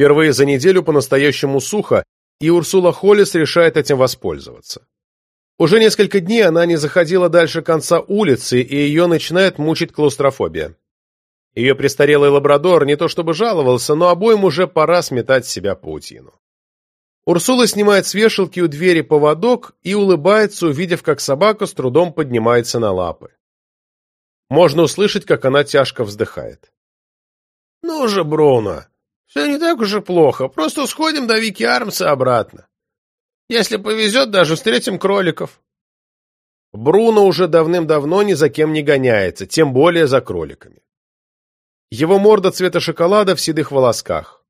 Впервые за неделю по-настоящему сухо, и Урсула Холлис решает этим воспользоваться. Уже несколько дней она не заходила дальше конца улицы, и ее начинает мучить клаустрофобия. Ее престарелый лабрадор не то чтобы жаловался, но обоим уже пора сметать с себя паутину. Урсула снимает с вешалки у двери поводок и улыбается, увидев, как собака с трудом поднимается на лапы. Можно услышать, как она тяжко вздыхает. «Ну же, Бруно, все не так уж и плохо, просто сходим до Вики Армса обратно. Если повезет, даже встретим кроликов». Бруно уже давным-давно ни за кем не гоняется, тем более за кроликами. Его морда цвета шоколада в седых волосках.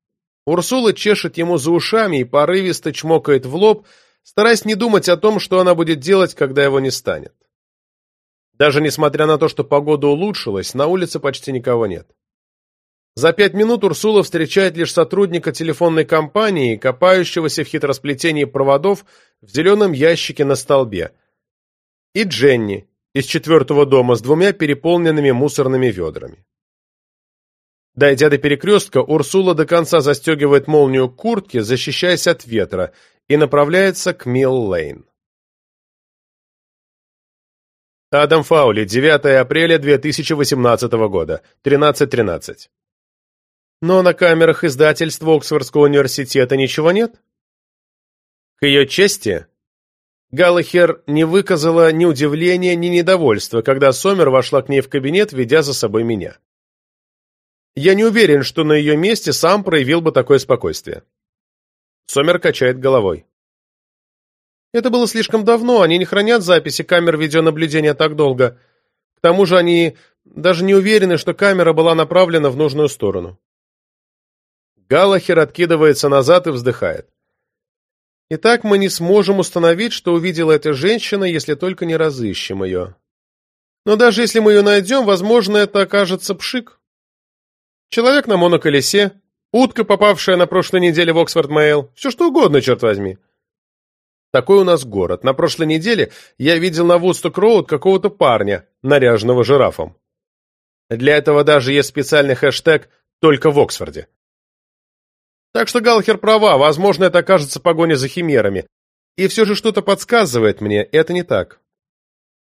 Урсула чешет ему за ушами и порывисто чмокает в лоб, стараясь не думать о том, что она будет делать, когда его не станет. Даже несмотря на то, что погода улучшилась, на улице почти никого нет. За пять минут Урсула встречает лишь сотрудника телефонной компании, копающегося в хитросплетении проводов в зеленом ящике на столбе, и Дженни из четвертого дома с двумя переполненными мусорными ведрами. Дойдя до перекрестка, Урсула до конца застегивает молнию куртки, защищаясь от ветра, и направляется к Милл-Лейн. Адам Фаули, 9 апреля 2018 года, 13.13. Но на камерах издательства Оксфордского университета ничего нет? К ее чести, Галлахер не выказала ни удивления, ни недовольства, когда Сомер вошла к ней в кабинет, ведя за собой меня. Я не уверен, что на ее месте сам проявил бы такое спокойствие. Сомер качает головой. Это было слишком давно, они не хранят записи камер видеонаблюдения так долго. К тому же они даже не уверены, что камера была направлена в нужную сторону. Галлахер откидывается назад и вздыхает. Итак, мы не сможем установить, что увидела эта женщина, если только не разыщем ее. Но даже если мы ее найдем, возможно, это окажется пшик. Человек на моноколесе, утка, попавшая на прошлой неделе в Оксфорд-Мэйл, все что угодно, черт возьми. Такой у нас город. На прошлой неделе я видел на Вудсток-Роуд какого-то парня, наряженного жирафом. Для этого даже есть специальный хэштег «Только в Оксфорде». Так что Галхер права, возможно, это окажется погоня за химерами. И все же что-то подсказывает мне, это не так.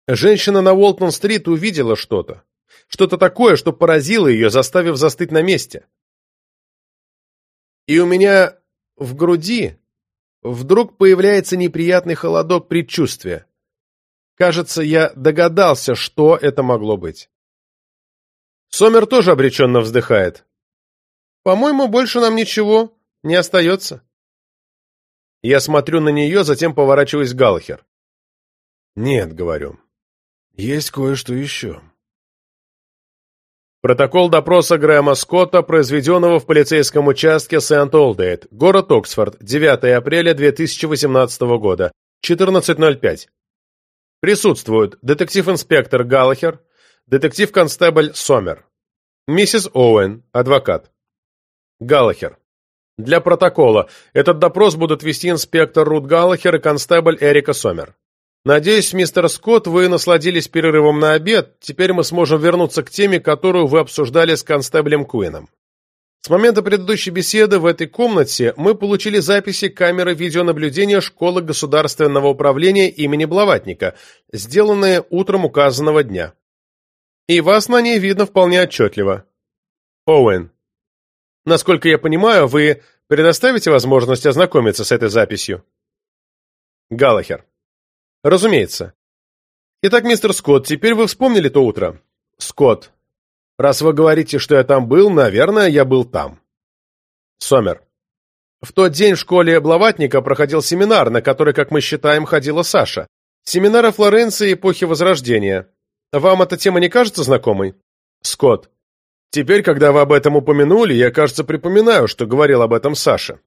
Женщина на Уолтон-стрит увидела что-то. Что-то такое, что поразило ее, заставив застыть на месте. И у меня в груди вдруг появляется неприятный холодок предчувствия. Кажется, я догадался, что это могло быть. Сомер тоже обреченно вздыхает. «По-моему, больше нам ничего не остается». Я смотрю на нее, затем поворачиваюсь к Галлахер. «Нет», — говорю, — «есть кое-что еще». Протокол допроса Грэма Скотта, произведенного в полицейском участке Сент-Олдейт, город Оксфорд, 9 апреля 2018 года, 14.05. Присутствуют детектив-инспектор Галлахер, детектив-констебль Сомер, миссис Оуэн, адвокат. Галлахер. Для протокола этот допрос будут вести инспектор Рут Галлахер и констебль Эрика Сомер. Надеюсь, мистер Скотт, вы насладились перерывом на обед. Теперь мы сможем вернуться к теме, которую вы обсуждали с констеблем Куином. С момента предыдущей беседы в этой комнате мы получили записи камеры видеонаблюдения Школы государственного управления имени Блаватника, сделанные утром указанного дня. И вас на ней видно вполне отчетливо. Оуэн. Насколько я понимаю, вы предоставите возможность ознакомиться с этой записью? Галахер. Разумеется. Итак, мистер Скотт, теперь вы вспомнили то утро? Скотт. Раз вы говорите, что я там был, наверное, я был там. Сомер. В тот день в школе Блаватника проходил семинар, на который, как мы считаем, ходила Саша. Семинар о Флоренции эпохи Возрождения. Вам эта тема не кажется знакомой? Скотт. Теперь, когда вы об этом упомянули, я, кажется, припоминаю, что говорил об этом Саша.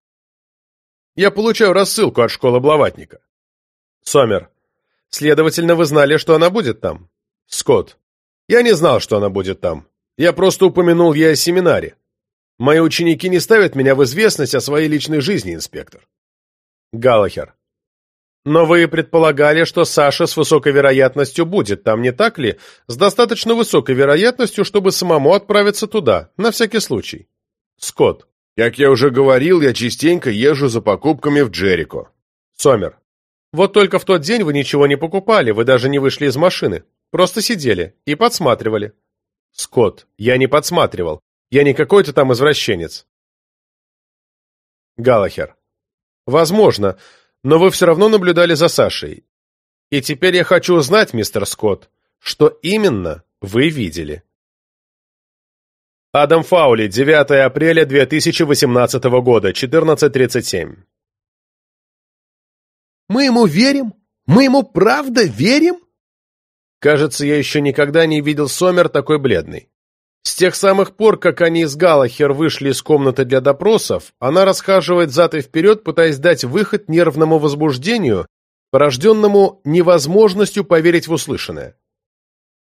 Я получаю рассылку от школы Блаватника. Сомер. Следовательно, вы знали, что она будет там. Скотт. Я не знал, что она будет там. Я просто упомянул ей о семинаре. Мои ученики не ставят меня в известность о своей личной жизни, инспектор. Галахер. Но вы предполагали, что Саша с высокой вероятностью будет там, не так ли? С достаточно высокой вероятностью, чтобы самому отправиться туда, на всякий случай. Скотт. Как я уже говорил, я частенько езжу за покупками в Джерико. Сомер. Вот только в тот день вы ничего не покупали, вы даже не вышли из машины. Просто сидели и подсматривали. Скотт, я не подсматривал. Я не какой-то там извращенец. Галахер. Возможно, но вы все равно наблюдали за Сашей. И теперь я хочу узнать, мистер Скотт, что именно вы видели. Адам Фаули, 9 апреля 2018 года, 14.37. Мы ему верим? Мы ему правда верим? Кажется, я еще никогда не видел Сомер такой бледной. С тех самых пор, как они с Галахер вышли из комнаты для допросов, она расхаживает зад и вперед, пытаясь дать выход нервному возбуждению, порожденному невозможностью поверить в услышанное.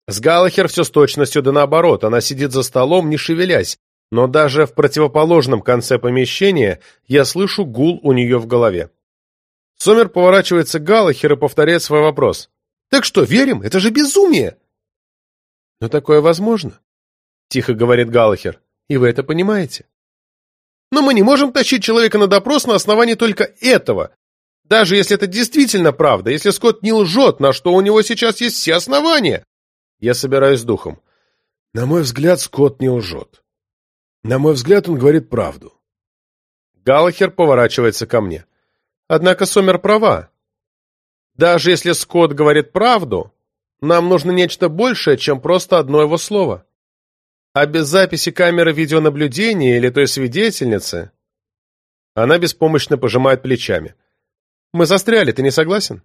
С Галахер все с точностью да наоборот, она сидит за столом, не шевелясь, но даже в противоположном конце помещения я слышу гул у нее в голове. Сомер поворачивается к Галахер и повторяет свой вопрос. «Так что, верим? Это же безумие!» «Но такое возможно», — тихо говорит Галахер, — «и вы это понимаете». «Но мы не можем тащить человека на допрос на основании только этого, даже если это действительно правда, если Скотт не лжет, на что у него сейчас есть все основания». Я собираюсь с духом. На мой взгляд, Скотт не лжет. На мой взгляд, он говорит правду. Галлахер поворачивается ко мне. Однако Сомер права. Даже если Скотт говорит правду, нам нужно нечто большее, чем просто одно его слово. А без записи камеры видеонаблюдения или той свидетельницы... Она беспомощно пожимает плечами. Мы застряли, ты не согласен?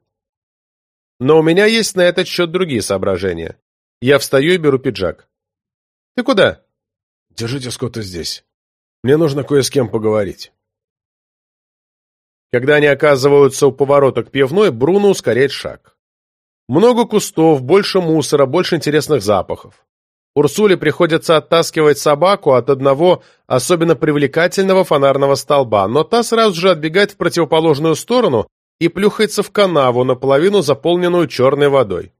Но у меня есть на этот счет другие соображения. Я встаю и беру пиджак. «Ты куда?» «Держите Скотта здесь. Мне нужно кое с кем поговорить». Когда они оказываются у поворота к пивной, Бруно ускоряет шаг. Много кустов, больше мусора, больше интересных запахов. Урсуле приходится оттаскивать собаку от одного особенно привлекательного фонарного столба, но та сразу же отбегает в противоположную сторону и плюхается в канаву, наполовину заполненную черной водой.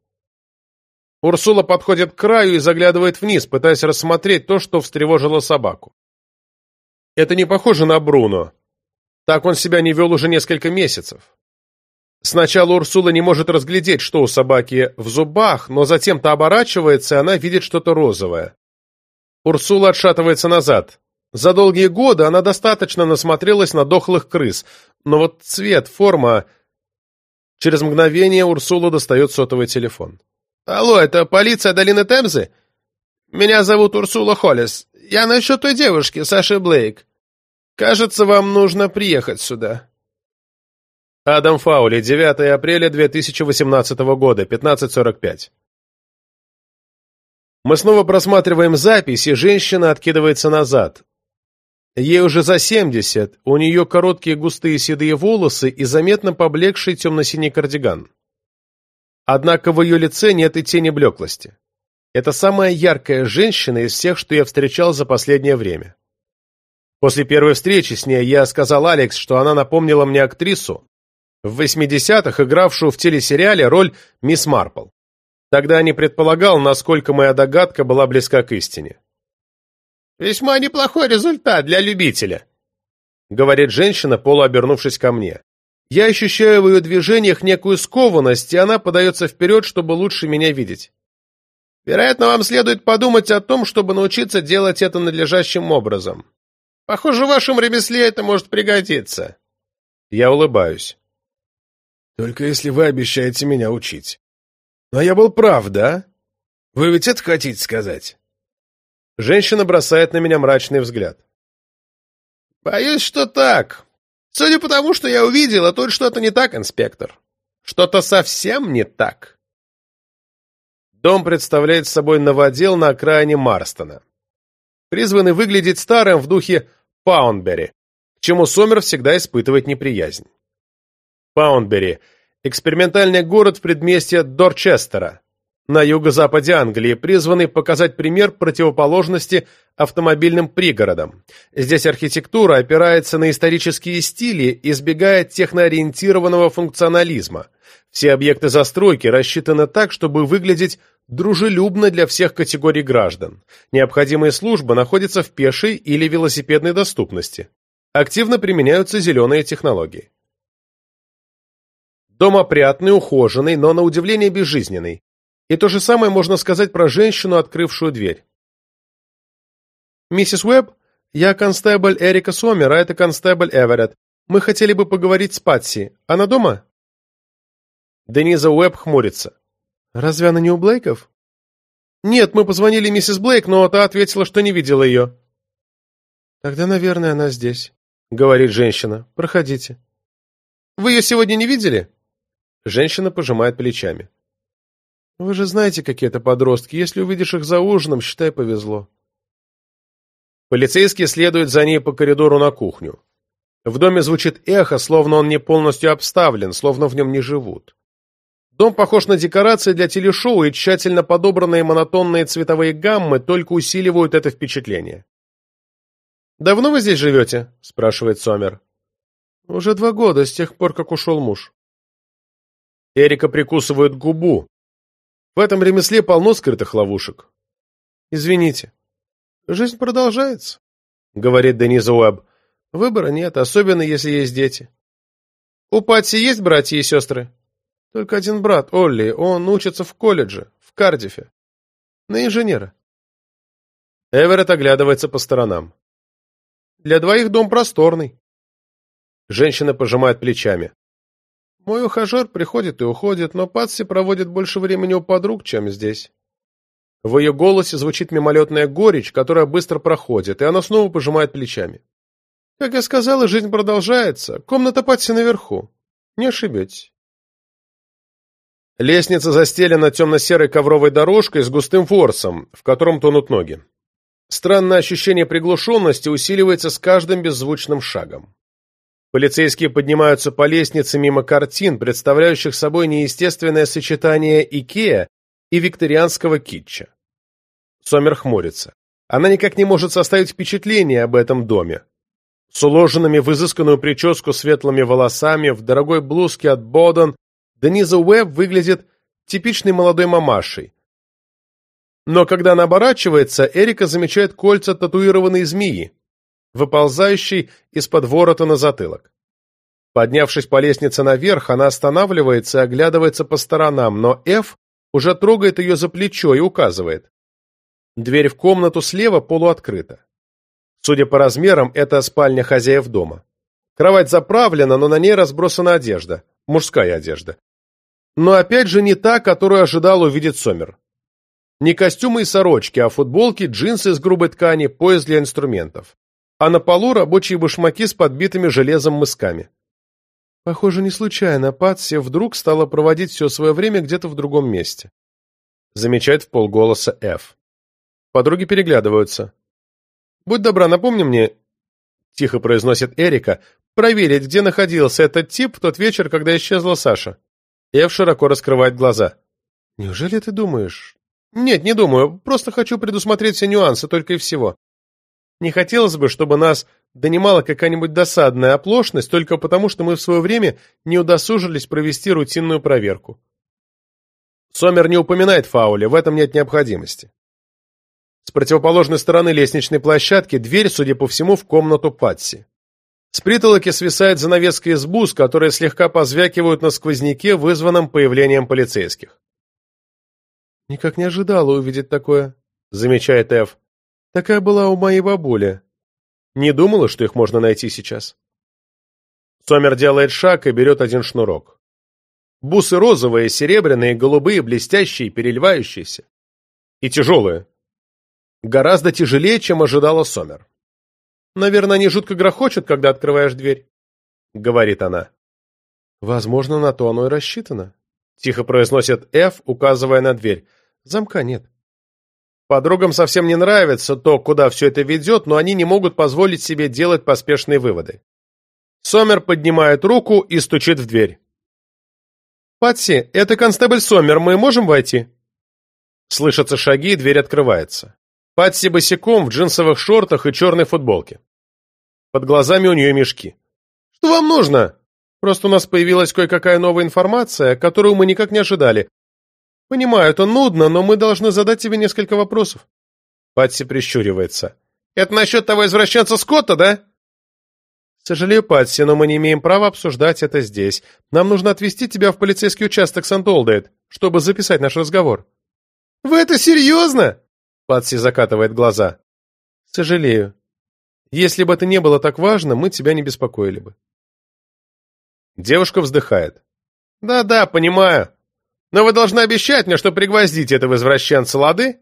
Урсула подходит к краю и заглядывает вниз, пытаясь рассмотреть то, что встревожило собаку. Это не похоже на Бруно. Так он себя не вел уже несколько месяцев. Сначала Урсула не может разглядеть, что у собаки в зубах, но затем-то оборачивается, и она видит что-то розовое. Урсула отшатывается назад. За долгие годы она достаточно насмотрелась на дохлых крыс, но вот цвет, форма... Через мгновение Урсула достает сотовый телефон. «Алло, это полиция долины Темзы? Меня зовут Урсула Холлис. Я насчет той девушки, Саши Блейк. Кажется, вам нужно приехать сюда». Адам Фаули, 9 апреля 2018 года, 15.45. Мы снова просматриваем запись, и женщина откидывается назад. Ей уже за 70, у нее короткие густые седые волосы и заметно поблекший темно-синий кардиган. Однако в ее лице нет и тени блеклости. Это самая яркая женщина из всех, что я встречал за последнее время. После первой встречи с ней я сказал Алекс, что она напомнила мне актрису, в 80-х игравшую в телесериале роль мисс Марпл. Тогда не предполагал, насколько моя догадка была близка к истине. «Весьма неплохой результат для любителя», — говорит женщина, полуобернувшись ко мне. Я ощущаю в ее движениях некую скованность, и она подается вперед, чтобы лучше меня видеть. Вероятно, вам следует подумать о том, чтобы научиться делать это надлежащим образом. Похоже, в вашем ремесле это может пригодиться. Я улыбаюсь. Только если вы обещаете меня учить. Но я был прав, да? Вы ведь это хотите сказать? Женщина бросает на меня мрачный взгляд. Боюсь, что так. Судя по тому, что я увидела, тут что-то не так, инспектор. Что-то совсем не так. Дом представляет собой новодел на окраине Марстона. Призванный выглядеть старым в духе Паундбери, к чему Сомер всегда испытывает неприязнь. Паундбери – экспериментальный город в предместье Дорчестера, на юго-западе Англии, призванный показать пример противоположности автомобильным пригородам. Здесь архитектура опирается на исторические стили, избегая техноориентированного функционализма. Все объекты застройки рассчитаны так, чтобы выглядеть дружелюбно для всех категорий граждан. Необходимые службы находятся в пешей или велосипедной доступности. Активно применяются зеленые технологии. Дом опрятный, ухоженный, но на удивление безжизненный. И то же самое можно сказать про женщину, открывшую дверь. «Миссис Уэбб, я констебль Эрика Сомер, а это констебль Эверетт. Мы хотели бы поговорить с Патси. Она дома?» Дениза Уэбб хмурится. «Разве она не у Блейков?» «Нет, мы позвонили миссис Блейк, но та ответила, что не видела ее». «Тогда, наверное, она здесь», — говорит женщина. «Проходите». «Вы ее сегодня не видели?» Женщина пожимает плечами. Вы же знаете, какие это подростки. Если увидишь их за ужином, считай, повезло. Полицейский следует за ней по коридору на кухню. В доме звучит эхо, словно он не полностью обставлен, словно в нем не живут. Дом похож на декорации для телешоу, и тщательно подобранные монотонные цветовые гаммы только усиливают это впечатление. «Давно вы здесь живете?» – спрашивает Сомер. «Уже два года, с тех пор, как ушел муж». Эрика прикусывает губу, в этом ремесле полно скрытых ловушек. Извините. Жизнь продолжается, говорит Дениза Уэбб. Выбора нет, особенно если есть дети. У Патси есть братья и сестры? Только один брат, Олли, он учится в колледже, в Кардифе. На инженера. Эверетт оглядывается по сторонам. Для двоих дом просторный. Женщина пожимает плечами. Мой ухажер приходит и уходит, но Патси проводит больше времени у подруг, чем здесь. В ее голосе звучит мимолетная горечь, которая быстро проходит, и она снова пожимает плечами. Как я сказала, жизнь продолжается. Комната Патси наверху. Не ошибетесь. Лестница застелена темно-серой ковровой дорожкой с густым ворсом, в котором тонут ноги. Странное ощущение приглушенности усиливается с каждым беззвучным шагом. Полицейские поднимаются по лестнице мимо картин, представляющих собой неестественное сочетание Икеа и викторианского китча. Сомер хмурится. Она никак не может составить впечатление об этом доме. С уложенными в изысканную прическу светлыми волосами, в дорогой блузке от Боден, Дениза Уэбб выглядит типичной молодой мамашей. Но когда она оборачивается, Эрика замечает кольца татуированной змеи, выползающий из-под ворота на затылок. Поднявшись по лестнице наверх, она останавливается и оглядывается по сторонам, но Ф уже трогает ее за плечо и указывает. Дверь в комнату слева полуоткрыта. Судя по размерам, это спальня хозяев дома. Кровать заправлена, но на ней разбросана одежда, мужская одежда. Но опять же не та, которую ожидал увидеть Сомер. Не костюмы и сорочки, а футболки, джинсы из грубой ткани, пояс для инструментов а на полу рабочие башмаки с подбитыми железом мысками. Похоже, не случайно Патси вдруг стала проводить все свое время где-то в другом месте. Замечает в полголоса Ф. Подруги переглядываются. «Будь добра, напомни мне», — тихо произносит Эрика, «проверить, где находился этот тип в тот вечер, когда исчезла Саша». Эв широко раскрывает глаза. «Неужели ты думаешь?» «Нет, не думаю. Просто хочу предусмотреть все нюансы, только и всего. Не хотелось бы, чтобы нас донимала какая-нибудь досадная оплошность только потому, что мы в свое время не удосужились провести рутинную проверку. Сомер не упоминает фауле, в этом нет необходимости. С противоположной стороны лестничной площадки дверь, судя по всему, в комнату Патси. С притолоки свисает занавеска из бус, которые слегка позвякивают на сквозняке, вызванном появлением полицейских. «Никак не ожидала увидеть такое», — замечает Эв. Такая была у моей бабули. Не думала, что их можно найти сейчас. Сомер делает шаг и берет один шнурок. Бусы розовые, серебряные, голубые, блестящие, переливающиеся. И тяжелые. Гораздо тяжелее, чем ожидала Сомер. «Наверное, они жутко грохочут, когда открываешь дверь», — говорит она. «Возможно, на то оно и рассчитано», — тихо произносит Ф, указывая на дверь. «Замка нет». Подругам совсем не нравится то, куда все это ведет, но они не могут позволить себе делать поспешные выводы. Сомер поднимает руку и стучит в дверь. «Патси, это констебль Сомер, мы можем войти?» Слышатся шаги, и дверь открывается. Патси босиком в джинсовых шортах и черной футболке. Под глазами у нее мешки. «Что вам нужно?» «Просто у нас появилась кое-какая новая информация, которую мы никак не ожидали. Понимаю, это нудно, но мы должны задать тебе несколько вопросов». Патси прищуривается. «Это насчет того извращенца Скотта, да?» «Сожалею, Патси, но мы не имеем права обсуждать это здесь. Нам нужно отвезти тебя в полицейский участок Сент-Олдейт, чтобы записать наш разговор». «Вы это серьезно?» Патси закатывает глаза. «Сожалею. Если бы это не было так важно, мы тебя не беспокоили бы». Девушка вздыхает. «Да-да, понимаю. Но вы должны обещать мне, что пригвоздите этого извращенца, лады?»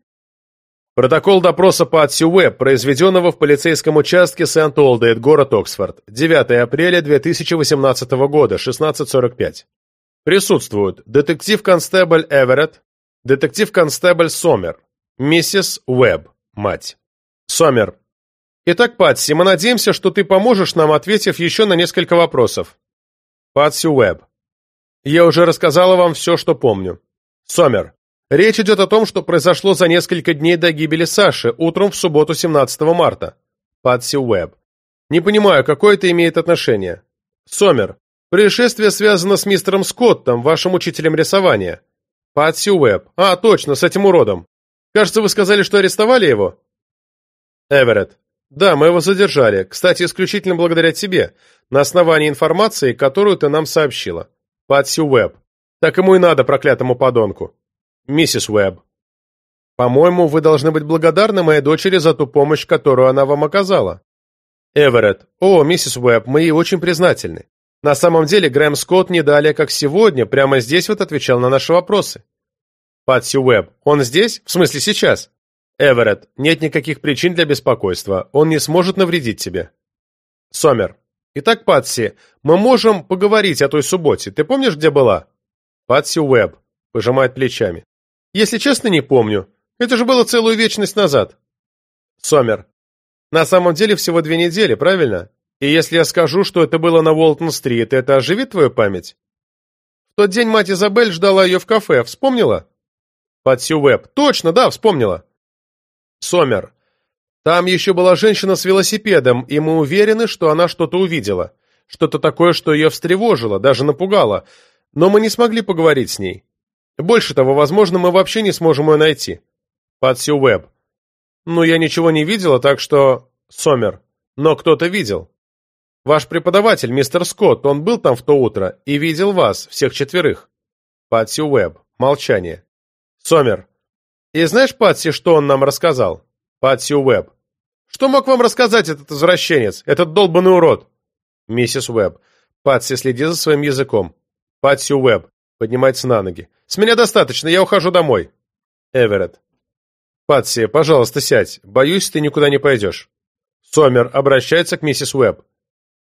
Протокол допроса по Атси Уэбб, произведенного в полицейском участке Сент-Олдейт, город Оксфорд, 9 апреля 2018 года, 16.45. Присутствуют детектив-констебль Эверетт, детектив-констебль Сомер, миссис Уэбб, мать. Сомер. Итак, Патси, мы надеемся, что ты поможешь нам, ответив еще на несколько вопросов. Патси Уэбб. Я уже рассказала вам все, что помню. Сомер. Речь идет о том, что произошло за несколько дней до гибели Саши, утром в субботу 17 марта. Патси Уэбб. Не понимаю, какое это имеет отношение. Сомер. Происшествие связано с мистером Скоттом, вашим учителем рисования. Патси Уэбб. А, точно, с этим уродом. Кажется, вы сказали, что арестовали его? Эверетт. Да, мы его задержали. Кстати, исключительно благодаря тебе, на основании информации, которую ты нам сообщила. Патси Уэбб. Так ему и надо, проклятому подонку. Миссис Уэбб. По-моему, вы должны быть благодарны моей дочери за ту помощь, которую она вам оказала. Эверетт. О, миссис Уэбб, мы ей очень признательны. На самом деле, Грэм Скотт не далее, как сегодня, прямо здесь вот отвечал на наши вопросы. Патси Уэбб. Он здесь? В смысле, сейчас? Эверетт. Нет никаких причин для беспокойства. Он не сможет навредить тебе. Сомер. Итак, Патси, мы можем поговорить о той субботе. Ты помнишь, где была? Патси Уэбб. Пожимает плечами. Если честно, не помню. Это же было целую вечность назад. Сомер. На самом деле всего две недели, правильно? И если я скажу, что это было на Уолтон-стрит, это оживит твою память? В тот день мать Изабель ждала ее в кафе, вспомнила? Патси Уэбб. Точно, да, вспомнила. Сомер. Там еще была женщина с велосипедом, и мы уверены, что она что-то увидела. Что-то такое, что ее встревожило, даже напугало. Но мы не смогли поговорить с ней. Больше того, возможно, мы вообще не сможем ее найти. Патси Уэбб. Ну, я ничего не видела, так что... Сомер. Но кто-то видел. Ваш преподаватель, мистер Скотт, он был там в то утро и видел вас, всех четверых. Патси Уэбб. Молчание. Сомер. И знаешь, Патси, что он нам рассказал? Патси Уэбб. Что мог вам рассказать этот извращенец, этот долбанный урод? Миссис Уэбб. Патси, следи за своим языком. Патси Уэбб. Поднимается на ноги. «С меня достаточно, я ухожу домой». Эверетт. «Патси, пожалуйста, сядь. Боюсь, ты никуда не пойдешь». Сомер обращается к миссис Уэбб.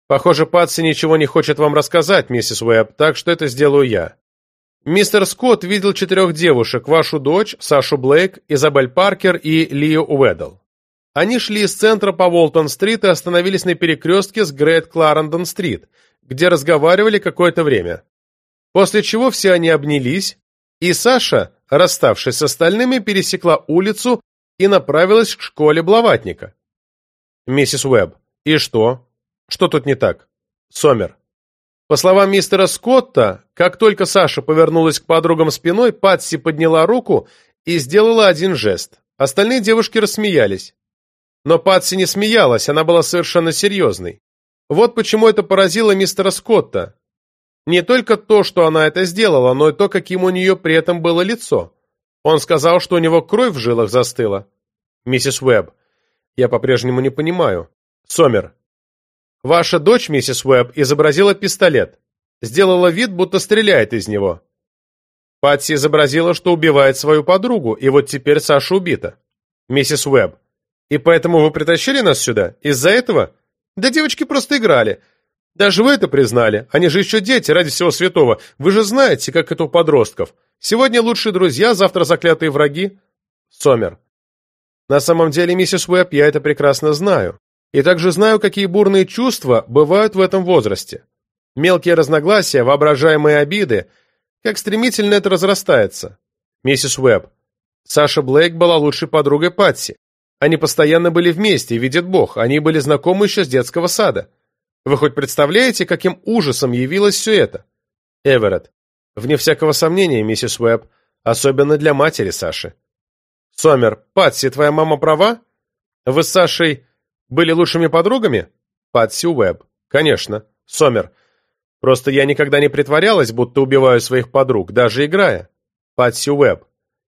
«Похоже, Патси ничего не хочет вам рассказать, миссис Уэбб, так что это сделаю я. Мистер Скотт видел четырех девушек, вашу дочь, Сашу Блейк, Изабель Паркер и Лию Уэддл. Они шли из центра по Волтон-стрит и остановились на перекрестке с Грейт Кларендон-стрит, где разговаривали какое-то время. После чего все они обнялись, и Саша, расставшись с остальными, пересекла улицу и направилась к школе Блаватника. Миссис Уэбб. И что? Что тут не так? Сомер. По словам мистера Скотта, как только Саша повернулась к подругам спиной, Патси подняла руку и сделала один жест. Остальные девушки рассмеялись. Но Патси не смеялась, она была совершенно серьезной. Вот почему это поразило мистера Скотта. Не только то, что она это сделала, но и то, каким у нее при этом было лицо. Он сказал, что у него кровь в жилах застыла. Миссис Уэбб. Я по-прежнему не понимаю. Сомер. Ваша дочь, миссис Уэбб, изобразила пистолет. Сделала вид, будто стреляет из него. Патси изобразила, что убивает свою подругу, и вот теперь Саша убита. Миссис Уэбб. И поэтому вы притащили нас сюда? Из-за этого? Да девочки просто играли. Даже вы это признали. Они же еще дети, ради всего святого. Вы же знаете, как это у подростков. Сегодня лучшие друзья, завтра заклятые враги. Сомер. На самом деле, миссис Уэбб, я это прекрасно знаю. И также знаю, какие бурные чувства бывают в этом возрасте. Мелкие разногласия, воображаемые обиды. Как стремительно это разрастается. Миссис Уэбб. Саша Блейк была лучшей подругой Патси. Они постоянно были вместе, видит Бог, они были знакомы еще с детского сада. Вы хоть представляете, каким ужасом явилось все это? Эверетт. Вне всякого сомнения, миссис Уэбб, особенно для матери Саши. Сомер. Патси, твоя мама права? Вы с Сашей были лучшими подругами? Патси Уэбб. Конечно. Сомер. Просто я никогда не притворялась, будто убиваю своих подруг, даже играя. Патси Уэбб.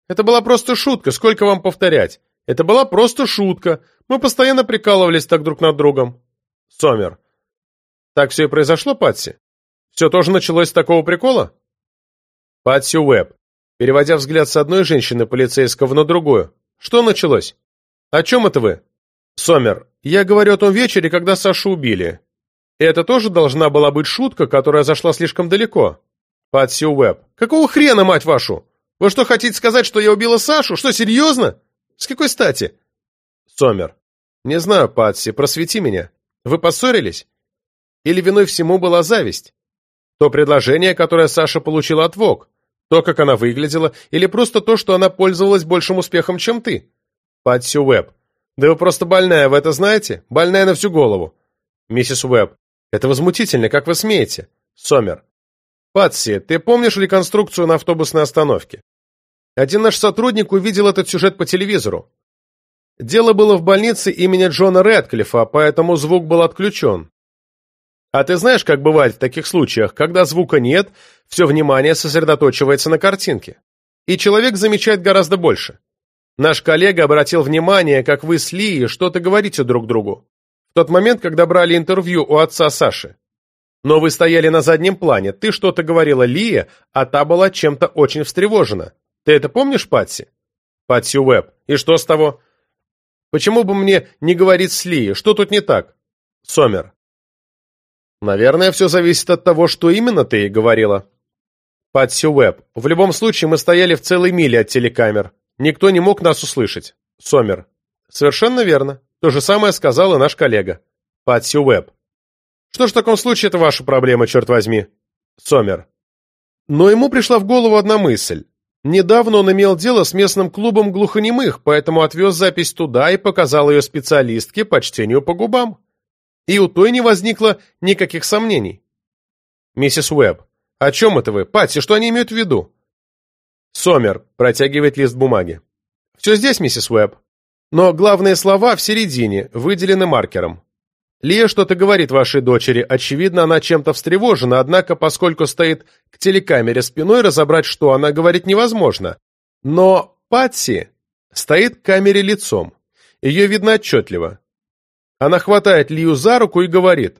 Это была просто шутка, сколько вам повторять? Это была просто шутка. Мы постоянно прикалывались так друг над другом. Сомер. Так все и произошло, Патси? Все тоже началось с такого прикола? Патси Уэбб, переводя взгляд с одной женщины полицейского на другую. Что началось? О чем это вы? Сомер, я говорю о том вечере, когда Сашу убили. Это тоже должна была быть шутка, которая зашла слишком далеко. Патси Уэбб. Какого хрена, мать вашу? Вы что, хотите сказать, что я убила Сашу? Что, серьезно? С какой стати? Сомер. Не знаю, Патси, просвети меня. Вы поссорились? Или виной всему была зависть? То предложение, которое Саша получила от ВОК, то, как она выглядела, или просто то, что она пользовалась большим успехом, чем ты? Патси Уэбб. Да вы просто больная, вы это знаете? Больная на всю голову. Миссис Уэбб. Это возмутительно, как вы смеете? Сомер. Патси, ты помнишь реконструкцию на автобусной остановке? Один наш сотрудник увидел этот сюжет по телевизору. Дело было в больнице имени Джона Рэдклиффа, поэтому звук был отключен. А ты знаешь, как бывает в таких случаях, когда звука нет, все внимание сосредоточивается на картинке. И человек замечает гораздо больше. Наш коллега обратил внимание, как вы с Лией что-то говорите друг другу. В тот момент, когда брали интервью у отца Саши. Но вы стояли на заднем плане, ты что-то говорила Лия, а та была чем-то очень встревожена. Ты это помнишь, Патси? Патси Уэбб. И что с того? Почему бы мне не говорить с Ли? Что тут не так? Сомер. Наверное, все зависит от того, что именно ты ей говорила. Патси Уэбб. В любом случае, мы стояли в целой миле от телекамер. Никто не мог нас услышать. Сомер. Совершенно верно. То же самое сказал и наш коллега. Патси Уэбб. Что ж в таком случае это ваша проблема, черт возьми? Сомер. Но ему пришла в голову одна мысль. Недавно он имел дело с местным клубом глухонемых, поэтому отвез запись туда и показал ее специалистке по чтению по губам. И у той не возникло никаких сомнений. Миссис Уэбб, о чем это вы? Патси, что они имеют в виду? Сомер протягивает лист бумаги. Все здесь, миссис Уэбб. Но главные слова в середине, выделены маркером. Лия что-то говорит вашей дочери, очевидно, она чем-то встревожена, однако, поскольку стоит к телекамере спиной, разобрать, что она говорит, невозможно. Но Патси стоит к камере лицом. Ее видно отчетливо. Она хватает Лию за руку и говорит,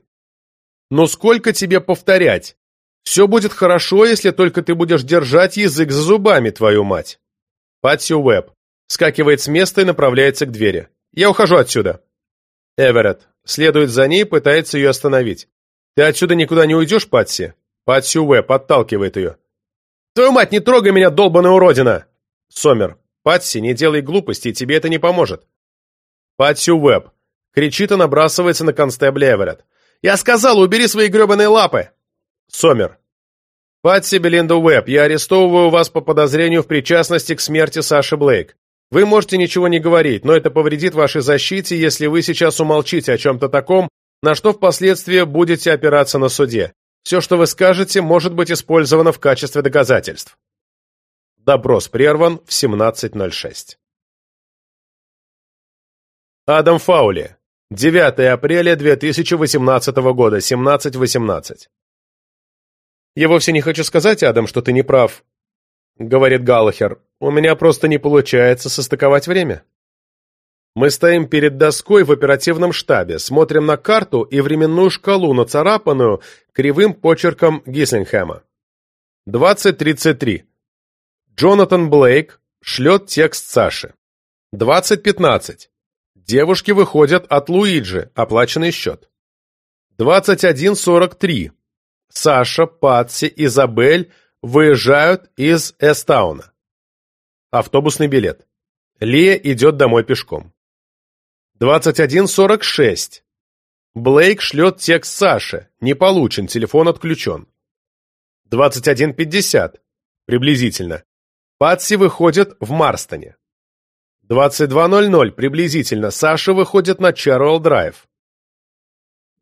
«Ну сколько тебе повторять? Все будет хорошо, если только ты будешь держать язык за зубами, твою мать». Патси Уэбб скакивает с места и направляется к двери. «Я ухожу отсюда». Эверетт следует за ней, пытается ее остановить. «Ты отсюда никуда не уйдешь, Патси?» Патси Уэ подталкивает ее. «Твою мать, не трогай меня, долбаная уродина!» Сомер. «Патси, не делай глупостей, тебе это не поможет». Патси Уэбб. Кричит и набрасывается на констебля Эверетт. «Я сказал, убери свои гребаные лапы!» Сомер. «Патси Белинда Уэбб, я арестовываю вас по подозрению в причастности к смерти Саши Блейк. Вы можете ничего не говорить, но это повредит вашей защите, если вы сейчас умолчите о чем-то таком, на что впоследствии будете опираться на суде. Все, что вы скажете, может быть использовано в качестве доказательств. Допрос прерван в 17.06. Адам Фаули. 9 апреля 2018 года, 17.18. Я вовсе не хочу сказать, Адам, что ты не прав, говорит Галлахер. У меня просто не получается состыковать время. Мы стоим перед доской в оперативном штабе, смотрим на карту и временную шкалу, нацарапанную кривым почерком Гислингхэма. 20.33. Джонатан Блейк шлет текст Саше. 20.15. Девушки выходят от Луиджи, оплаченный счет. 21.43. Саша, Патси, Изабель выезжают из Эстауна. Автобусный билет. Лия идет домой пешком. 21.46. Блейк шлет текст Саше. Не получен, телефон отключен. 21.50. Приблизительно. Патси выходит в Марстоне. 22.00 приблизительно Саша выходит на Чаруэлл Драйв.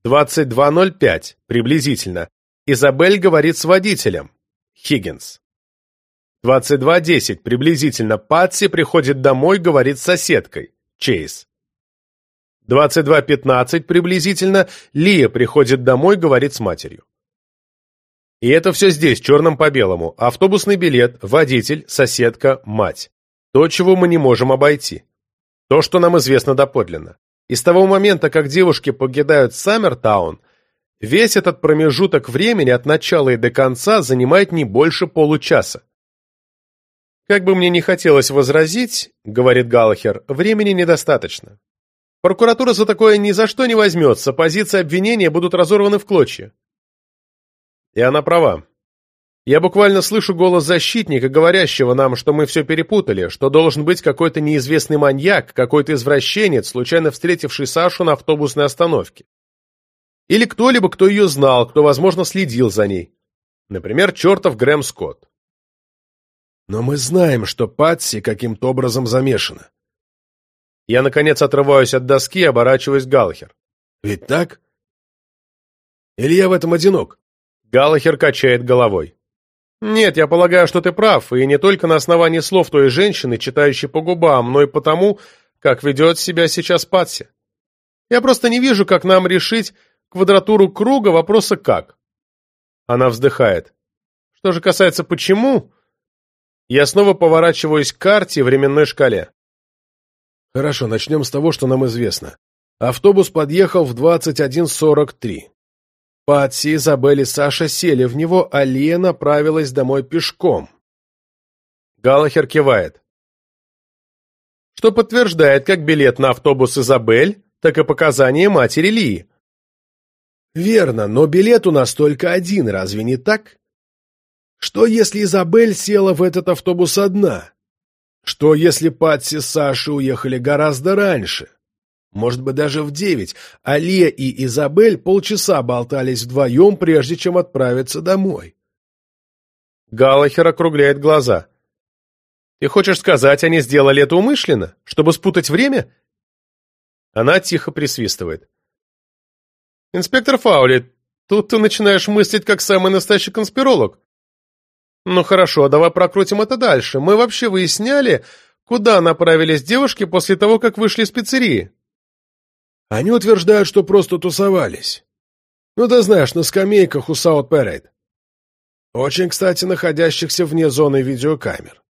22.05 приблизительно Изабель говорит с водителем. Хиггинс. 22.10 приблизительно Патси приходит домой, говорит с соседкой. Чейз. 22.15 приблизительно Лия приходит домой, говорит с матерью. И это все здесь, черным по белому. Автобусный билет, водитель, соседка, мать. То, чего мы не можем обойти. То, что нам известно доподлинно. И с того момента, как девушки покидают Саммертаун, весь этот промежуток времени от начала и до конца занимает не больше получаса. «Как бы мне не хотелось возразить, — говорит Галлахер, — времени недостаточно. Прокуратура за такое ни за что не возьмется, позиции обвинения будут разорваны в клочья. И она права. Я буквально слышу голос защитника, говорящего нам, что мы все перепутали, что должен быть какой-то неизвестный маньяк, какой-то извращенец, случайно встретивший Сашу на автобусной остановке. Или кто-либо, кто ее знал, кто, возможно, следил за ней. Например, чертов Грэм Скотт. Но мы знаем, что Патси каким-то образом замешана. Я, наконец, отрываюсь от доски и оборачиваюсь Галлахер. Ведь так? Или я в этом одинок? Галлахер качает головой. «Нет, я полагаю, что ты прав, и не только на основании слов той женщины, читающей по губам, но и потому, как ведет себя сейчас Патси. Я просто не вижу, как нам решить квадратуру круга вопроса «как». Она вздыхает. Что же касается «почему», я снова поворачиваюсь к карте временной шкале. Хорошо, начнем с того, что нам известно. Автобус подъехал в 21.43. Патси, Изабель и Саша сели в него, а Лия направилась домой пешком. Галлахер кивает. Что подтверждает как билет на автобус Изабель, так и показания матери Лии. Верно, но билет у нас только один, разве не так? Что, если Изабель села в этот автобус одна? Что, если Патси с Сашей уехали гораздо раньше? может быть, даже в девять, а Лия и Изабель полчаса болтались вдвоем, прежде чем отправиться домой. Галлахер округляет глаза. «Ты хочешь сказать, они сделали это умышленно, чтобы спутать время?» Она тихо присвистывает. «Инспектор Фаули, тут ты начинаешь мыслить как самый настоящий конспиролог. Ну хорошо, давай прокрутим это дальше. Мы вообще выясняли, куда направились девушки после того, как вышли из пиццерии?» Они утверждают, что просто тусовались. Ну, ты знаешь, на скамейках у Саут Перейд. Очень, кстати, находящихся вне зоны видеокамер.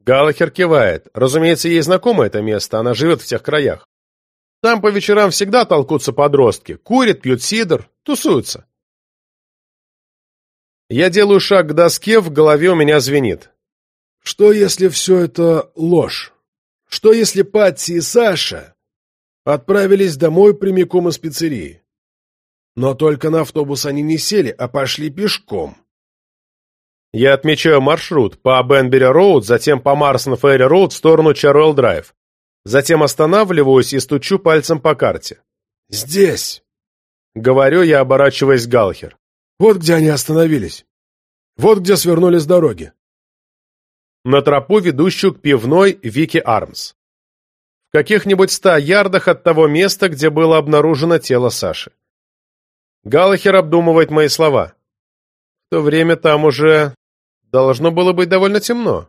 Галлахер кивает. Разумеется, ей знакомо это место, она живет в тех краях. Там по вечерам всегда толкутся подростки, курят, пьют сидр, тусуются. Я делаю шаг к доске, в голове у меня звенит. Что, если все это ложь? Что, если Патти и Саша отправились домой прямиком из пиццерии. Но только на автобус они не сели, а пошли пешком. Я отмечаю маршрут по Бенбери-Роуд, затем по Марсон-Ферри-Роуд в сторону Чаруэлл-Драйв. Затем останавливаюсь и стучу пальцем по карте. «Здесь!» — говорю я, оборачиваясь к Галхер. «Вот где они остановились. Вот где свернули с дороги». На тропу, ведущую к пивной Вики Армс в каких-нибудь ста ярдах от того места, где было обнаружено тело Саши. Галлахер обдумывает мои слова. В то время там уже должно было быть довольно темно.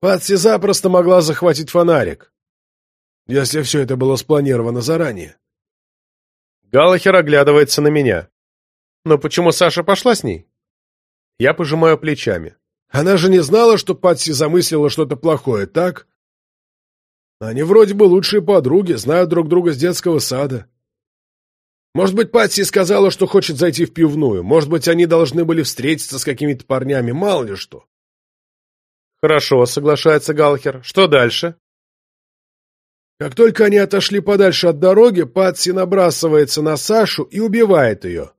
Патси запросто могла захватить фонарик, если все это было спланировано заранее. Галлахер оглядывается на меня. Но почему Саша пошла с ней? Я пожимаю плечами. Она же не знала, что Патси замыслила что-то плохое, так? Они вроде бы лучшие подруги, знают друг друга с детского сада. Может быть, Патси сказала, что хочет зайти в пивную. Может быть, они должны были встретиться с какими-то парнями, мало ли что. Хорошо, соглашается Галхер. Что дальше? Как только они отошли подальше от дороги, Патси набрасывается на Сашу и убивает ее,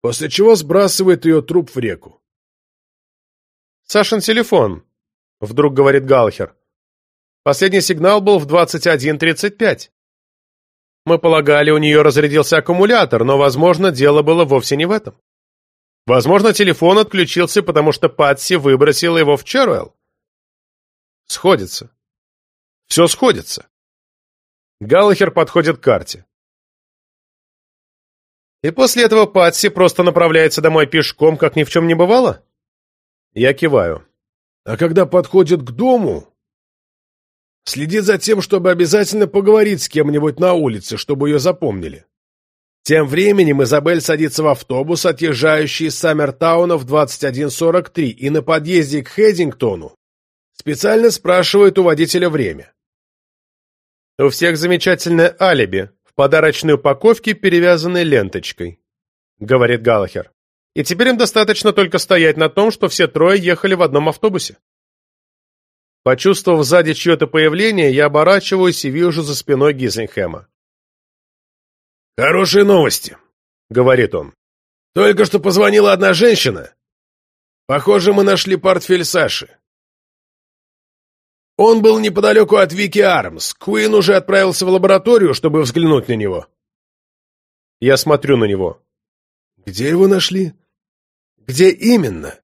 после чего сбрасывает ее труп в реку. «Сашин телефон», — вдруг говорит Галхер. Последний сигнал был в 21.35. Мы полагали, у нее разрядился аккумулятор, но, возможно, дело было вовсе не в этом. Возможно, телефон отключился, потому что Патси выбросила его в Чаруэлл. Сходится. Все сходится. Галлахер подходит к карте. И после этого Патси просто направляется домой пешком, как ни в чем не бывало? Я киваю. А когда подходит к дому, следит за тем, чтобы обязательно поговорить с кем-нибудь на улице, чтобы ее запомнили. Тем временем Изабель садится в автобус, отъезжающий из Саммертауна в 21.43, и на подъезде к Хеддингтону специально спрашивает у водителя время. У всех замечательное алиби, в подарочной упаковке, перевязанной ленточкой, говорит Галлахер. И теперь им достаточно только стоять на том, что все трое ехали в одном автобусе. Почувствовав сзади чье-то появление, я оборачиваюсь и вижу за спиной Гизлингхэма. «Хорошие новости», — говорит он. «Только что позвонила одна женщина. Похоже, мы нашли портфель Саши. Он был неподалеку от Вики Армс. Куин уже отправился в лабораторию, чтобы взглянуть на него. Я смотрю на него. Где его нашли? Где именно?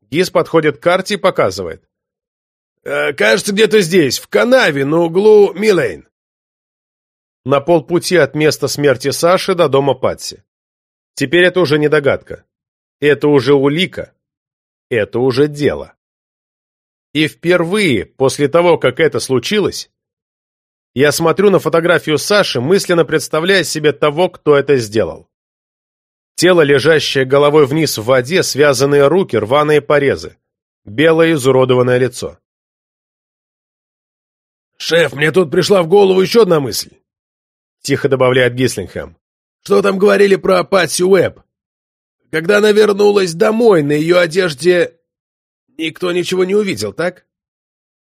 Гиз подходит к карте и показывает. Э, кажется, где-то здесь, в канаве, на углу Милейн. На полпути от места смерти Саши до дома Патси. Теперь это уже не догадка. Это уже улика. Это уже дело. И впервые, после того, как это случилось, я смотрю на фотографию Саши, мысленно представляя себе того, кто это сделал. Тело, лежащее головой вниз в воде, связанные руки, рваные порезы. Белое изуродованное лицо. «Шеф, мне тут пришла в голову еще одна мысль», — тихо добавляет Гислингхэм. «Что там говорили про Патси Уэбб? Когда она вернулась домой, на ее одежде Никто ничего не увидел, так?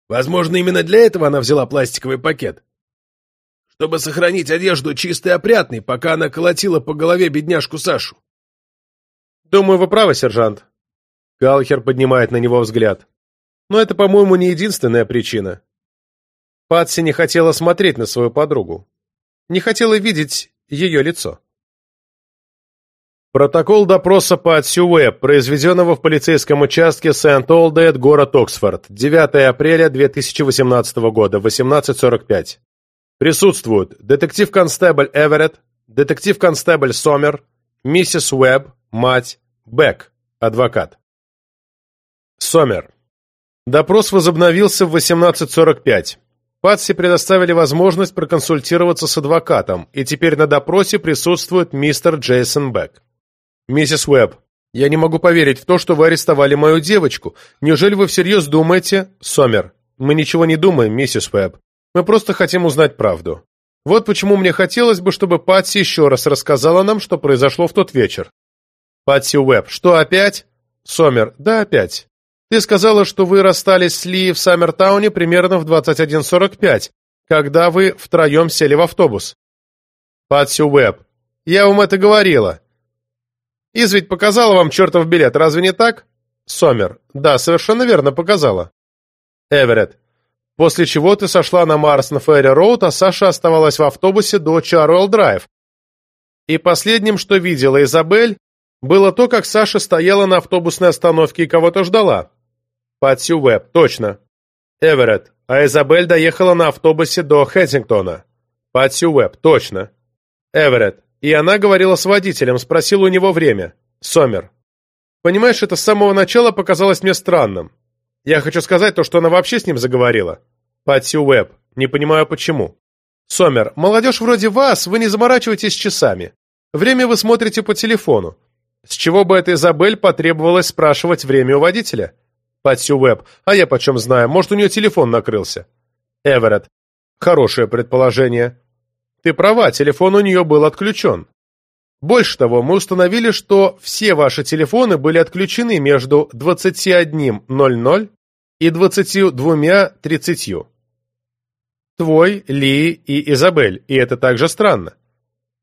Возможно, именно для этого она взяла пластиковый пакет. Чтобы сохранить одежду чистой и опрятной, пока она колотила по голове бедняжку Сашу. Думаю, вы правы, сержант. Галхер поднимает на него взгляд. Но это, по-моему, не единственная причина. Патси не хотела смотреть на свою подругу. Не хотела видеть ее лицо. Протокол допроса по Атсюэ, произведенного в полицейском участке Сент-Олдейт, город Оксфорд, 9 апреля 2018 года, 18.45. Присутствуют детектив-констебль Эверетт, детектив-констебль Сомер, миссис Уэбб, мать, Бек, адвокат. Сомер. Допрос возобновился в 18.45. Патси предоставили возможность проконсультироваться с адвокатом, и теперь на допросе присутствует мистер Джейсон Бек. «Миссис Уэбб, я не могу поверить в то, что вы арестовали мою девочку. Неужели вы всерьез думаете...» «Сомер, мы ничего не думаем, миссис Уэбб. Мы просто хотим узнать правду. Вот почему мне хотелось бы, чтобы Патси еще раз рассказала нам, что произошло в тот вечер». «Патси Уэбб, что опять?» «Сомер, да, опять. Ты сказала, что вы расстались с Ли в Саммертауне примерно в 21.45, когда вы втроем сели в автобус». «Патси Уэбб, я вам это говорила. Из ведь показала вам чертов билет, разве не так? Сомер. Да, совершенно верно, показала. Эверетт. После чего ты сошла на Марс на Ферри Роуд, а Саша оставалась в автобусе до Чаруэлл Драйв. И последним, что видела Изабель, было то, как Саша стояла на автобусной остановке и кого-то ждала. Патси Уэбб, точно. Эверетт. А Изабель доехала на автобусе до Хэттингтона. Патси Уэбб, точно. Эверетт. И она говорила с водителем, спросила у него время. Сомер. Понимаешь, это с самого начала показалось мне странным. Я хочу сказать то, что она вообще с ним заговорила. Патси Уэбб. Не понимаю, почему. Сомер. Молодежь вроде вас, вы не заморачиваетесь часами. Время вы смотрите по телефону. С чего бы это Изабель потребовалось спрашивать время у водителя? Патси Уэбб. А я почем знаю, может, у нее телефон накрылся. Эверетт. Хорошее предположение. Ты права, телефон у нее был отключен. Больше того, мы установили, что все ваши телефоны были отключены между 21.00 и 22.30. Твой, Ли и Изабель, и это также странно.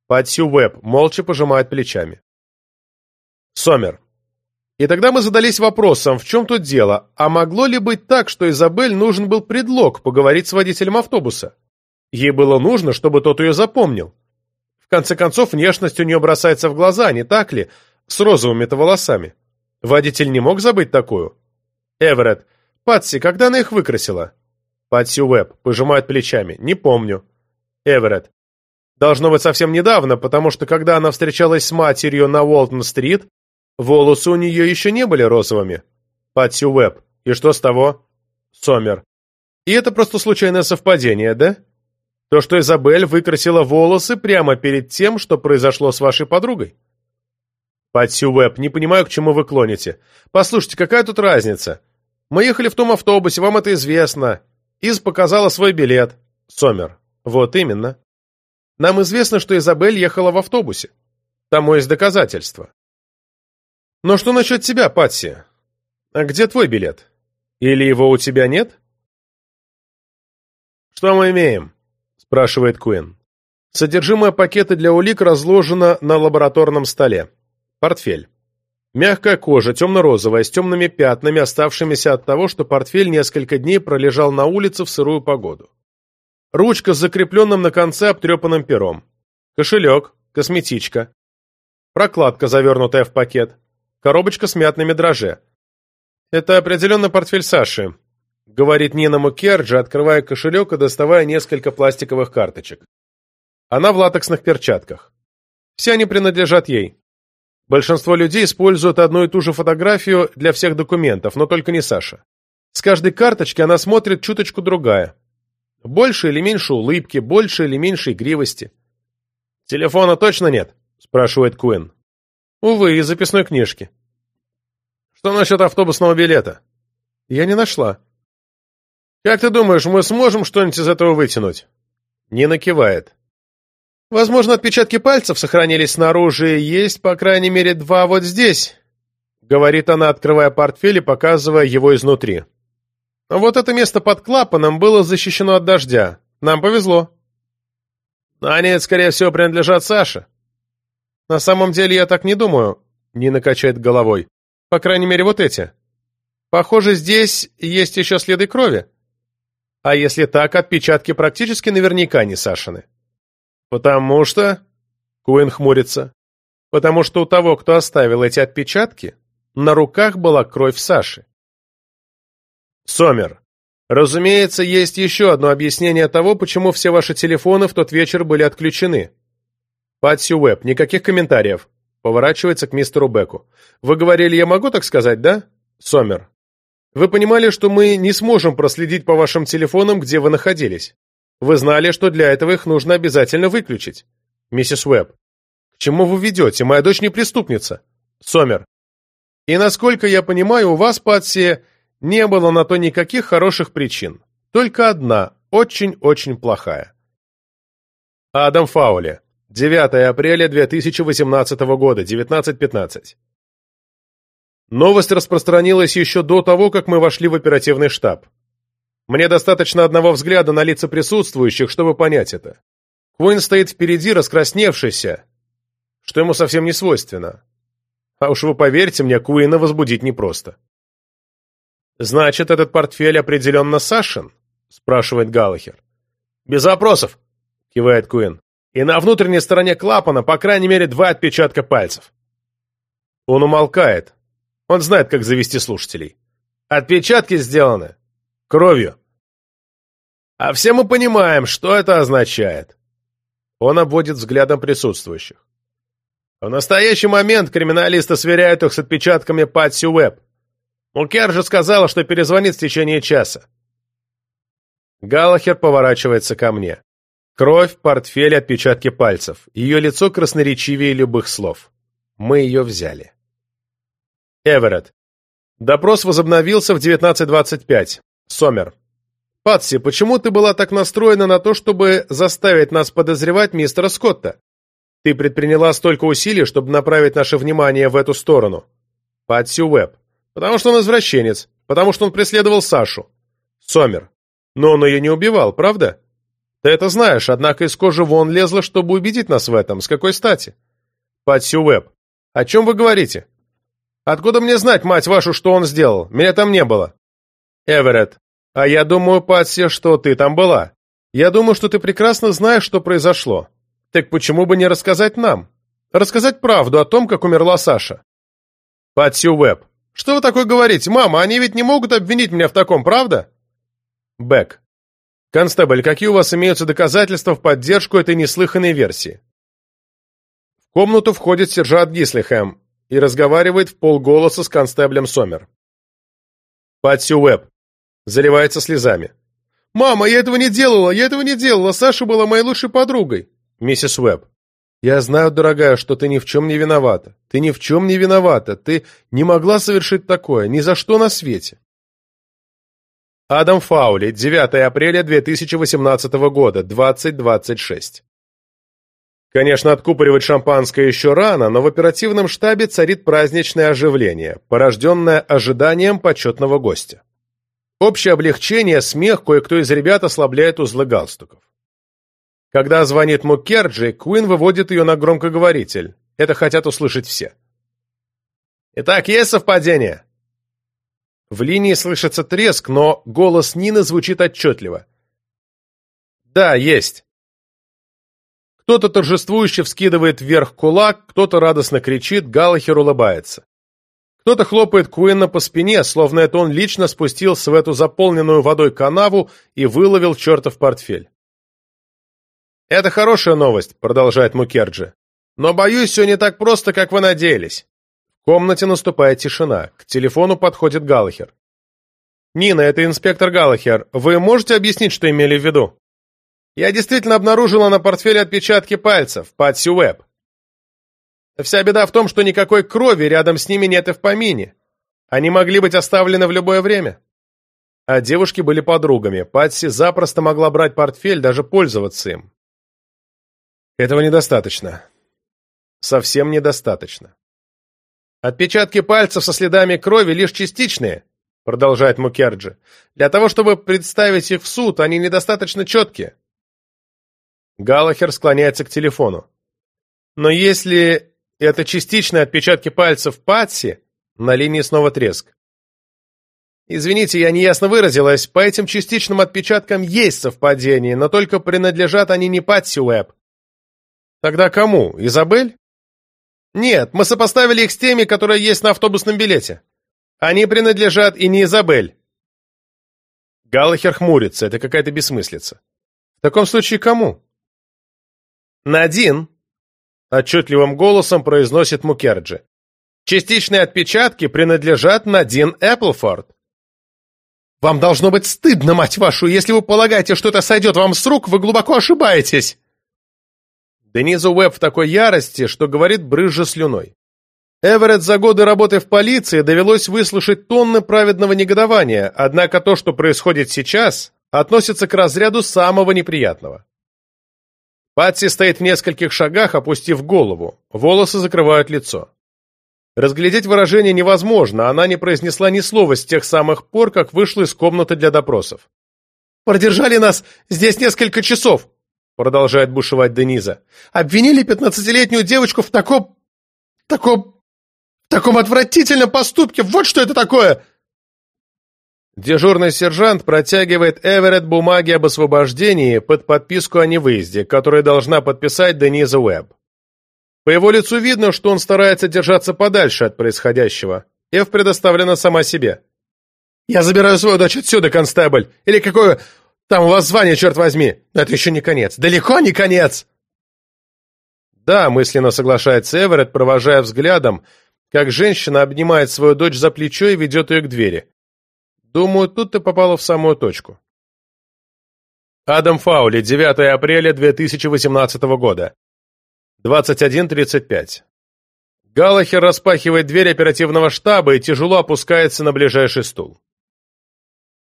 Патсю Веб молча пожимает плечами. Сомер. И тогда мы задались вопросом, в чем тут дело, а могло ли быть так, что Изабель нужен был предлог поговорить с водителем автобуса? Ей было нужно, чтобы тот ее запомнил. В конце концов, внешность у нее бросается в глаза, не так ли? С розовыми-то волосами. Водитель не мог забыть такую? Эверетт. Патси, когда она их выкрасила? Патси Уэбб пожимает плечами. Не помню. Эверетт. Должно быть совсем недавно, потому что когда она встречалась с матерью на Уолтон-стрит, волосы у нее еще не были розовыми. Патси Уэбб. И что с того? Сомер. И это просто случайное совпадение, да? То, что Изабель выкрасила волосы прямо перед тем, что произошло с вашей подругой? Патси Уэбб, не понимаю, к чему вы клоните. Послушайте, какая тут разница? Мы ехали в том автобусе, вам это известно. Из показала свой билет. Сомер. Вот именно. Нам известно, что Изабель ехала в автобусе. Тому есть доказательства. Но что насчет тебя, Патси? А где твой билет? Или его у тебя нет? Что мы имеем? Спрашивает Куин. Содержимое пакета для улик разложено на лабораторном столе. Портфель. Мягкая кожа, темно-розовая, с темными пятнами, оставшимися от того, что портфель несколько дней пролежал на улице в сырую погоду. Ручка с закрепленным на конце обтрепанным пером. Кошелек, косметичка. Прокладка, завернутая в пакет. Коробочка с мятными дрожже. Это определенно портфель Саши, говорит Нина Мукерджи, открывая кошелек и доставая несколько пластиковых карточек. Она в латексных перчатках. Все они принадлежат ей. Большинство людей используют одну и ту же фотографию для всех документов, но только не Саша. С каждой карточки она смотрит чуточку другая. Больше или меньше улыбки, больше или меньше игривости. «Телефона точно нет?» – спрашивает Куин. «Увы, из записной книжки». «Что насчет автобусного билета?» «Я не нашла». «Как ты думаешь, мы сможем что-нибудь из этого вытянуть?» Нина кивает. «Возможно, отпечатки пальцев сохранились снаружи, и есть, по крайней мере, два вот здесь», — говорит она, открывая портфель и показывая его изнутри. Вот это место под клапаном было защищено от дождя. Нам повезло. Они, скорее всего, принадлежат Саше. На самом деле я так не думаю, Нина качает головой. По крайней мере, вот эти. Похоже, здесь есть еще следы крови. А если так, отпечатки практически наверняка не Сашины. Потому что... Куин хмурится. Потому что у того, кто оставил эти отпечатки, на руках была кровь Саши. Сомер. Разумеется, есть еще одно объяснение того, почему все ваши телефоны в тот вечер были отключены. Патси Уэбб, никаких комментариев. Поворачивается к мистеру Беку. Вы говорили, я могу так сказать, да? Сомер. Вы понимали, что мы не сможем проследить по вашим телефонам, где вы находились. Вы знали, что для этого их нужно обязательно выключить. Миссис Уэбб. К чему вы ведете? Моя дочь не преступница. Сомер. И насколько я понимаю, у вас, Патси, не было на то никаких хороших причин. Только одна, очень-очень плохая. Адам Фаули. 9 апреля 2018 года, 19.15. Новость распространилась еще до того, как мы вошли в оперативный штаб. Мне достаточно одного взгляда на лица присутствующих, чтобы понять это. Куин стоит впереди, раскрасневшийся, что ему совсем не свойственно. А уж вы поверьте мне, Куина возбудить непросто. «Значит, этот портфель определенно Сашин?» — спрашивает Галлахер. «Без вопросов», — кивает Куин. «И на внутренней стороне клапана, по крайней мере, два отпечатка пальцев». Он умолкает. Он знает, как завести слушателей. «Отпечатки сделаны. Кровью». «А все мы понимаем, что это означает». Он обводит взглядом присутствующих. В настоящий момент криминалисты сверяют их с отпечатками Патси Уэбб. Мукер же сказала, что перезвонит в течение часа. Галахер поворачивается ко мне. Кровь, портфель, отпечатки пальцев. Ее лицо красноречивее любых слов. Мы ее взяли. Эверетт. Допрос возобновился в 19.25. Сомер. Патси, почему ты была так настроена на то, чтобы заставить нас подозревать мистера Скотта? Ты предприняла столько усилий, чтобы направить наше внимание в эту сторону. Патси Уэбб. Потому что он извращенец. Потому что он преследовал Сашу. Сомер. Но он ее не убивал, правда? Ты это знаешь, однако из кожи вон лезла, чтобы убедить нас в этом. С какой стати? Патси Уэбб. О чем вы говорите? Откуда мне знать, мать вашу, что он сделал? Меня там не было. Эверетт. А я думаю, Патси, что ты там была. Я думаю, что ты прекрасно знаешь, что произошло. Так почему бы не рассказать нам? Рассказать правду о том, как умерла Саша. Патси Уэбб. «Что вы такое говорите? Мама, они ведь не могут обвинить меня в таком, правда?» Бэк. Констебль, какие у вас имеются доказательства в поддержку этой неслыханной версии? В комнату входит сержант Гислихэм и разговаривает в полголоса с констеблем Сомер. Патси Уэбб заливается слезами. «Мама, я этого не делала, я этого не делала, Саша была моей лучшей подругой». Миссис Уэбб. «Я знаю, дорогая, что ты ни в чем не виновата. Ты ни в чем не виновата. Ты не могла совершить такое, ни за что на свете». Адам Фаули, 9 апреля 2018 года, 20.26. Конечно, откупоривать шампанское еще рано, но в оперативном штабе царит праздничное оживление, порожденное ожиданием почетного гостя. Общее облегчение, смех, кое-кто из ребят ослабляет узлы галстуков. Когда звонит Мукерджи, Куин выводит ее на громкоговоритель. Это хотят услышать все. «Итак, есть совпадение?» В линии слышится треск, но голос Нины звучит отчетливо. «Да, есть». Кто-то торжествующе вскидывает вверх кулак, кто-то радостно кричит, Галлахер улыбается. Кто-то хлопает Куинна по спине, словно это он лично спустился в эту заполненную водой канаву и выловил чертов портфель. «Это хорошая новость», — продолжает Мукерджи. «Но, боюсь, все не так просто, как вы надеялись». В комнате наступает тишина. К телефону подходит Галлахер. «Нина, это инспектор Галлахер. Вы можете объяснить, что имели в виду?» «Я действительно обнаружила на портфеле отпечатки пальцев, Патси Уэбб. Вся беда в том, что никакой крови рядом с ними нет и в помине. Они могли быть оставлены в любое время. А девушки были подругами. Патси запросто могла брать портфель, даже пользоваться им. Этого недостаточно. Совсем недостаточно. Отпечатки пальцев со следами крови лишь частичные, продолжает Мукерджи. Для того, чтобы представить их в суд, они недостаточно четкие. Галахер склоняется к телефону. Но если это частичные отпечатки пальцев Патси, на линии снова треск. Извините, я неясно выразилась, по этим частичным отпечаткам есть совпадение, но только принадлежат они не Патси Уэбб. Тогда кому? Изабель? Нет, мы сопоставили их с теми, которые есть на автобусном билете. Они принадлежат и не Изабель. Галлахер хмурится, это какая-то бессмыслица. В таком случае кому? Надин, отчетливым голосом произносит Мукерджи. Частичные отпечатки принадлежат Надин Эпплфорд. Вам должно быть стыдно, мать вашу, если вы полагаете, что это сойдет вам с рук, вы глубоко ошибаетесь. Дениза Уэбб в такой ярости, что говорит брызжа слюной. Эверетт за годы работы в полиции довелось выслушать тонны праведного негодования, однако то, что происходит сейчас, относится к разряду самого неприятного. Патси стоит в нескольких шагах, опустив голову. Волосы закрывают лицо. Разглядеть выражение невозможно, она не произнесла ни слова с тех самых пор, как вышла из комнаты для допросов. «Продержали нас здесь несколько часов», — продолжает бушевать Дениза. «Обвинили пятнадцатилетнюю девочку в таком... таком... таком отвратительном поступке! Вот что это такое!» Дежурный сержант протягивает Эверетт бумаги об освобождении под подписку о невыезде, которую должна подписать Дениза Уэбб. По его лицу видно, что он старается держаться подальше от происходящего. Эв предоставлена сама себе. «Я забираю свою дочь отсюда, констебль! Или какое там у вас звание, черт возьми! Но это еще не конец! Далеко не конец!» «Да», — мысленно соглашается Эверетт, провожая взглядом, как женщина обнимает свою дочь за плечо и ведет ее к двери. Думаю, тут ты попала в самую точку. Адам Фаули, 9 апреля 2018 года. 21.35. Галлахер распахивает дверь оперативного штаба и тяжело опускается на ближайший стул.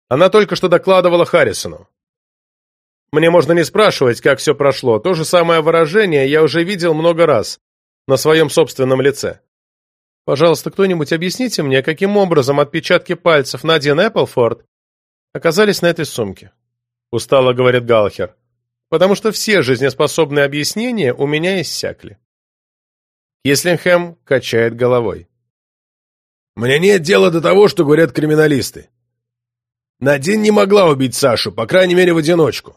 Она только что докладывала Харрисону. Мне можно не спрашивать, как все прошло. То же самое выражение я уже видел много раз на своем собственном лице. Пожалуйста, кто-нибудь объясните мне, каким образом отпечатки пальцев Надин Эпплфорд оказались на этой сумке?» Устало говорит Галхер. «Потому что все жизнеспособные объяснения у меня иссякли». Кислингхэм качает головой. «Мне нет дела до того, что говорят криминалисты. Надин не могла убить Сашу, по крайней мере, в одиночку.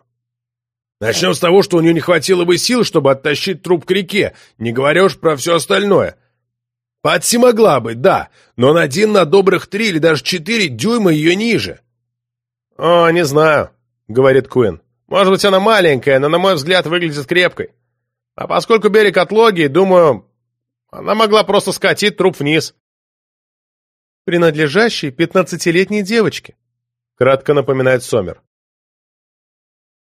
Начнем с того, что у нее не хватило бы сил, чтобы оттащить труп к реке, не говоря уж про все остальное. Патси могла быть, да, но на один на добрых три или даже четыре дюйма ее ниже. О, не знаю. — говорит Куин. «Может быть, она маленькая, но, на мой взгляд, выглядит крепкой. А поскольку берег отлогий, думаю, она могла просто скатить труп вниз». «Принадлежащий пятнадцатилетней девочке», — кратко напоминает Сомер.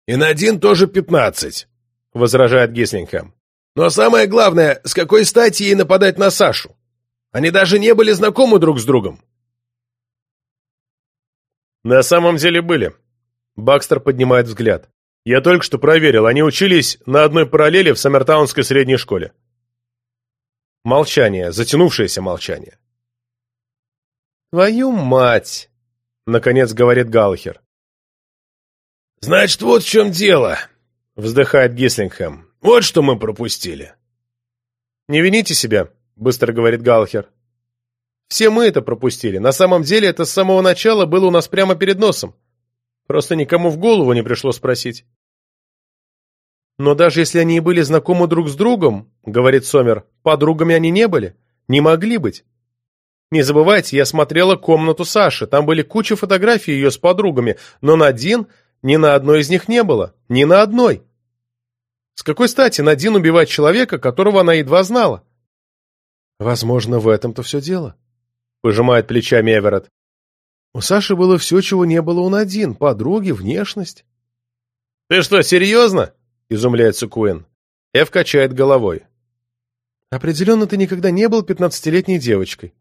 «И на один тоже пятнадцать», — возражает Гислингхэм. «Но самое главное, с какой стати ей нападать на Сашу? Они даже не были знакомы друг с другом». «На самом деле были». Бакстер поднимает взгляд. «Я только что проверил, они учились на одной параллели в Саммертаунской средней школе». Молчание, затянувшееся молчание. «Твою мать!» — наконец говорит Галхер. «Значит, вот в чем дело», — вздыхает Гислингхэм. «Вот что мы пропустили». «Не вините себя», — быстро говорит Галхер. «Все мы это пропустили. На самом деле это с самого начала было у нас прямо перед носом. Просто никому в голову не пришло спросить». «Но даже если они и были знакомы друг с другом, — говорит Сомер, — подругами они не были, не могли быть. Не забывайте, я смотрела комнату Саши, там были куча фотографий ее с подругами, но Надин ни на одной из них не было, ни на одной. С какой стати Надин убивать человека, которого она едва знала? Возможно, в этом-то все дело, — пожимает плечами Эверетт. У Саши было все, чего не было у Надин, подруги, внешность. «Ты что, серьезно?» — изумляется Куин. Эв качает головой. «Определенно ты никогда не был пятнадцатилетней девочкой».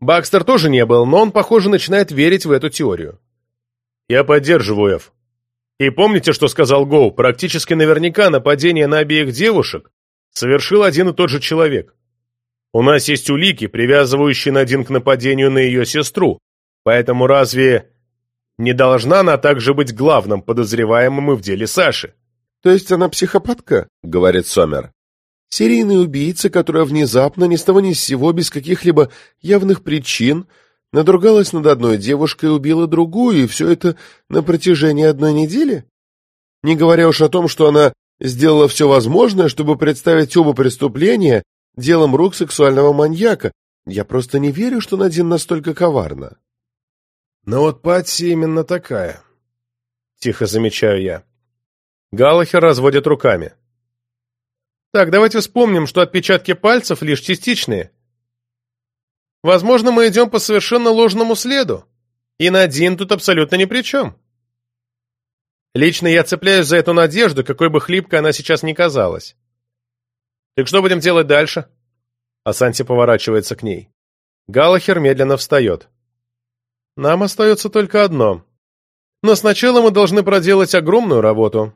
Бакстер тоже не был, но он, похоже, начинает верить в эту теорию. Я поддерживаю Эв. И помните, что сказал Гоу? Практически наверняка нападение на обеих девушек совершил один и тот же человек. У нас есть улики, привязывающие Надин к нападению на ее сестру, поэтому разве не должна она также быть главным подозреваемым и в деле Саши? «То есть она психопатка?» — говорит Сомер. «Серийный убийца, которая внезапно, ни с того ни с сего, без каких-либо явных причин, Надругалась над одной девушкой и убила другую, и все это на протяжении одной недели? Не говоря уж о том, что она сделала все возможное, чтобы представить оба преступления делом рук сексуального маньяка. Я просто не верю, что Надин настолько коварна. Но вот Патси именно такая. Тихо замечаю я. Галлахер разводит руками. Так, давайте вспомним, что отпечатки пальцев лишь частичные. Возможно, мы идем по совершенно ложному следу, и Надин тут абсолютно ни при чем. Лично я цепляюсь за эту надежду, какой бы хлипкой она сейчас ни казалась. Так что будем делать дальше? Асанти поворачивается к ней. Галахер медленно встает. Нам остается только одно. Но сначала мы должны проделать огромную работу.